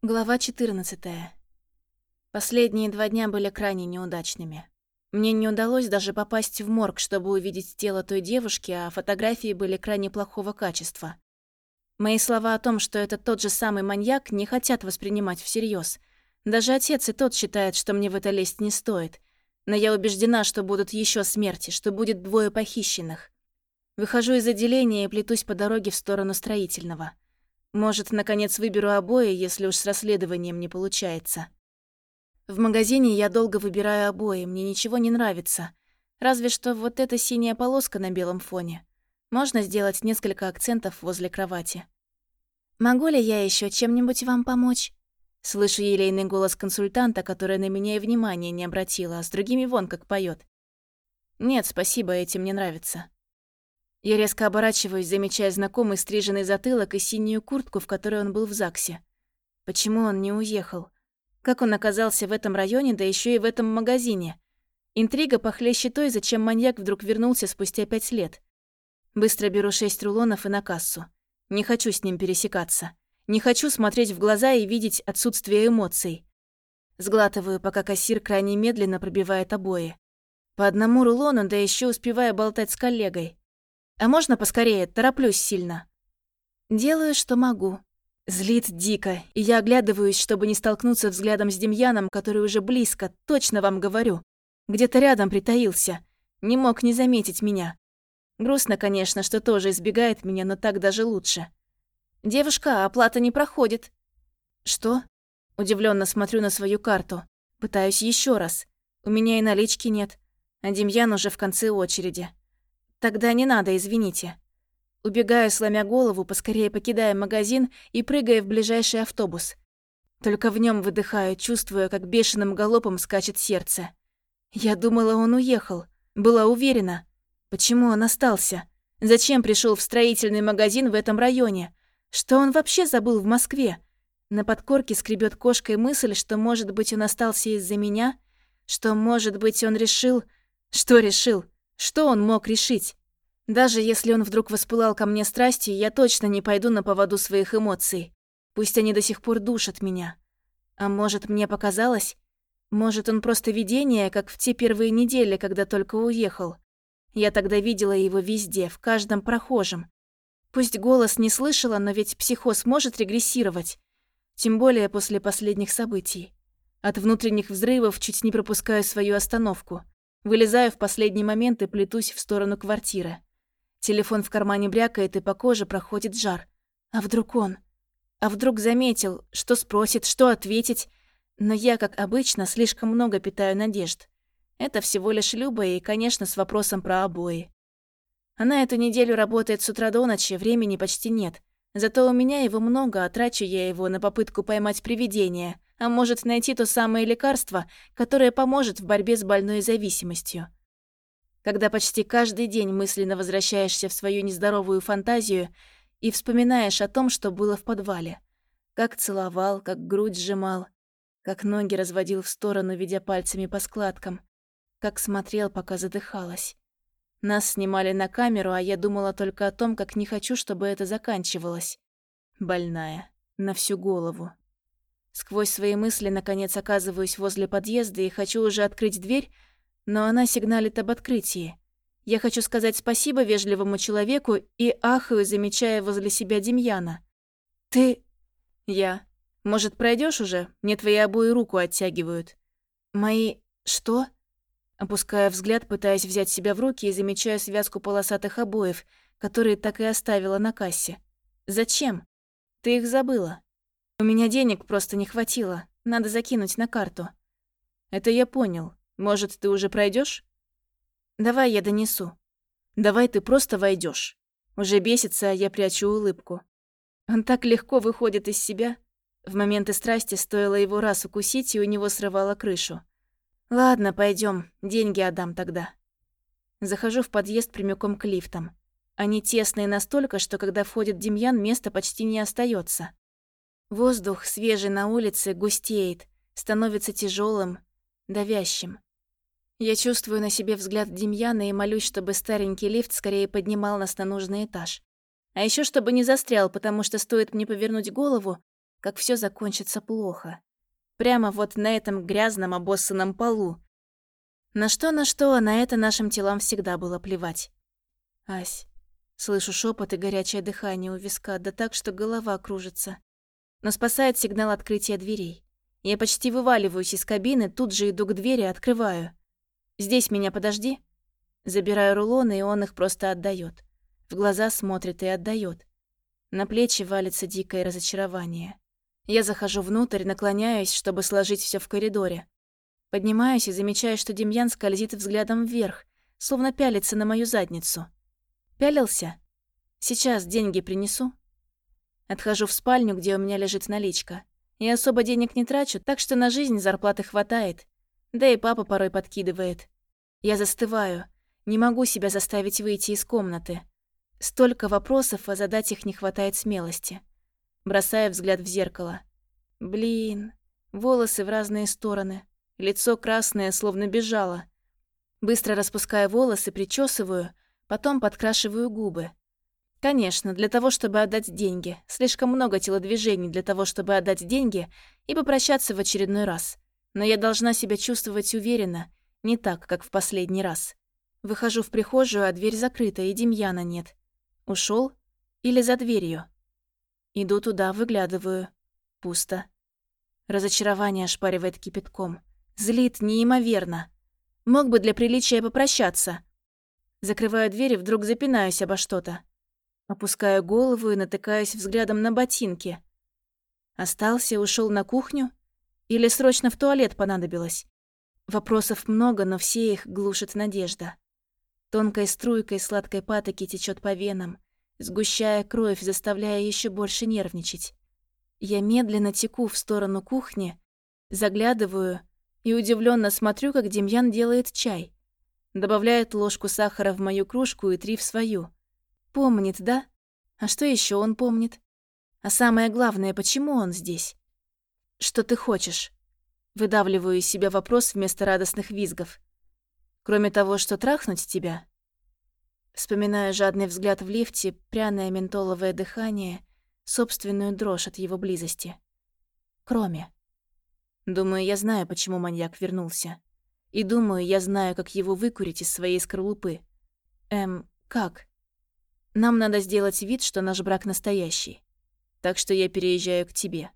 Глава 14. Последние два дня были крайне неудачными. Мне не удалось даже попасть в морг, чтобы увидеть тело той девушки, а фотографии были крайне плохого качества. Мои слова о том, что это тот же самый маньяк, не хотят воспринимать всерьез. Даже отец и тот считает, что мне в это лезть не стоит. Но я убеждена, что будут еще смерти, что будет двое похищенных. Выхожу из отделения и плетусь по дороге в сторону строительного. Может, наконец выберу обои, если уж с расследованием не получается. В магазине я долго выбираю обои, мне ничего не нравится. Разве что вот эта синяя полоска на белом фоне. Можно сделать несколько акцентов возле кровати. «Могу ли я еще чем-нибудь вам помочь?» Слышу елейный голос консультанта, которая на меня и внимания не обратила, а с другими вон как поет. «Нет, спасибо, этим не нравится». Я резко оборачиваюсь, замечая знакомый стриженный затылок и синюю куртку, в которой он был в ЗАГСе. Почему он не уехал? Как он оказался в этом районе, да еще и в этом магазине? Интрига похлеще той, зачем маньяк вдруг вернулся спустя пять лет. Быстро беру шесть рулонов и на кассу. Не хочу с ним пересекаться. Не хочу смотреть в глаза и видеть отсутствие эмоций. Сглатываю, пока кассир крайне медленно пробивает обои. По одному рулону, да еще успевая болтать с коллегой. А можно поскорее? Тороплюсь сильно. Делаю, что могу. Злит дико, и я оглядываюсь, чтобы не столкнуться взглядом с Демьяном, который уже близко, точно вам говорю. Где-то рядом притаился. Не мог не заметить меня. Грустно, конечно, что тоже избегает меня, но так даже лучше. «Девушка, оплата не проходит». «Что?» Удивленно смотрю на свою карту. Пытаюсь еще раз. У меня и налички нет. А Демьян уже в конце очереди. Тогда не надо, извините. Убегаю, сломя голову, поскорее покидая магазин и прыгая в ближайший автобус. Только в нем выдыхаю, чувствуя, как бешеным галопом скачет сердце. Я думала, он уехал. Была уверена. Почему он остался? Зачем пришел в строительный магазин в этом районе? Что он вообще забыл в Москве? На подкорке скребет кошкой мысль, что, может быть, он остался из-за меня? Что, может быть, он решил... Что решил? Что он мог решить? Даже если он вдруг воспылал ко мне страстью, я точно не пойду на поводу своих эмоций. Пусть они до сих пор душат меня. А может, мне показалось? Может, он просто видение, как в те первые недели, когда только уехал. Я тогда видела его везде, в каждом прохожем. Пусть голос не слышала, но ведь психоз может регрессировать. Тем более после последних событий. От внутренних взрывов чуть не пропускаю свою остановку. Вылезаю в последний момент и плетусь в сторону квартиры. Телефон в кармане брякает, и по коже проходит жар. А вдруг он? А вдруг заметил, что спросит, что ответить? Но я, как обычно, слишком много питаю надежд. Это всего лишь Люба и, конечно, с вопросом про обои. Она эту неделю работает с утра до ночи, времени почти нет. Зато у меня его много, а трачу я его на попытку поймать привидение, а может найти то самое лекарство, которое поможет в борьбе с больной зависимостью. Когда почти каждый день мысленно возвращаешься в свою нездоровую фантазию и вспоминаешь о том, что было в подвале. Как целовал, как грудь сжимал, как ноги разводил в сторону, ведя пальцами по складкам, как смотрел, пока задыхалась. Нас снимали на камеру, а я думала только о том, как не хочу, чтобы это заканчивалось. Больная. На всю голову. Сквозь свои мысли, наконец, оказываюсь возле подъезда и хочу уже открыть дверь, но она сигналит об открытии. Я хочу сказать спасибо вежливому человеку и ахаю, замечая возле себя Демьяна. «Ты...» «Я...» «Может, пройдешь уже? Мне твои обои руку оттягивают». «Мои... что?» Опуская взгляд, пытаясь взять себя в руки и замечаю связку полосатых обоев, которые так и оставила на кассе. «Зачем? Ты их забыла. У меня денег просто не хватило. Надо закинуть на карту». «Это я понял. Может, ты уже пройдешь? «Давай я донесу». «Давай ты просто войдешь. Уже бесится, а я прячу улыбку. Он так легко выходит из себя. В моменты страсти стоило его раз укусить, и у него срывало крышу. Ладно, пойдем, деньги отдам тогда. Захожу в подъезд прямиком к лифтам. Они тесные настолько, что когда входит Демьян, места почти не остается. Воздух, свежий на улице, густеет, становится тяжелым, давящим. Я чувствую на себе взгляд Демьяна и молюсь, чтобы старенький лифт скорее поднимал нас на нужный этаж. А еще чтобы не застрял, потому что стоит мне повернуть голову, как все закончится плохо. Прямо вот на этом грязном обоссанном полу. На что, на что, на это нашим телам всегда было плевать. Ась, слышу шепот и горячее дыхание у виска, да так, что голова кружится. Но спасает сигнал открытия дверей. Я почти вываливаюсь из кабины, тут же иду к двери, открываю. «Здесь меня подожди». Забираю рулоны, и он их просто отдает. В глаза смотрит и отдает. На плечи валится дикое разочарование. Я захожу внутрь, наклоняюсь, чтобы сложить все в коридоре. Поднимаюсь и замечаю, что Демьян скользит взглядом вверх, словно пялится на мою задницу. Пялился? Сейчас деньги принесу. Отхожу в спальню, где у меня лежит наличка. Я особо денег не трачу, так что на жизнь зарплаты хватает. Да и папа порой подкидывает. Я застываю. Не могу себя заставить выйти из комнаты. Столько вопросов, а задать их не хватает смелости бросая взгляд в зеркало. Блин, волосы в разные стороны, лицо красное, словно бежало. Быстро распускаю волосы, причесываю, потом подкрашиваю губы. Конечно, для того, чтобы отдать деньги. Слишком много телодвижений для того, чтобы отдать деньги и попрощаться в очередной раз. Но я должна себя чувствовать уверенно, не так, как в последний раз. Выхожу в прихожую, а дверь закрыта, и Демьяна нет. Ушел Или за дверью? Иду туда, выглядываю. Пусто. Разочарование ошпаривает кипятком. Злит неимоверно. Мог бы для приличия попрощаться. Закрываю дверь и вдруг запинаюсь обо что-то. Опускаю голову и натыкаюсь взглядом на ботинки. Остался, ушел на кухню? Или срочно в туалет понадобилось? Вопросов много, но все их глушит надежда. Тонкой струйкой сладкой патоки течет по венам, сгущая кровь, заставляя еще больше нервничать. Я медленно теку в сторону кухни, заглядываю и удивленно смотрю, как Демьян делает чай. Добавляет ложку сахара в мою кружку и три в свою. Помнит, да? А что еще он помнит? А самое главное, почему он здесь? Что ты хочешь? Выдавливаю из себя вопрос вместо радостных визгов. Кроме того, что трахнуть тебя, Вспоминаю жадный взгляд в лифте, пряное ментоловое дыхание, собственную дрожь от его близости. Кроме. Думаю, я знаю, почему маньяк вернулся. И думаю, я знаю, как его выкурить из своей скорлупы. Эм, как? Нам надо сделать вид, что наш брак настоящий. Так что я переезжаю к тебе.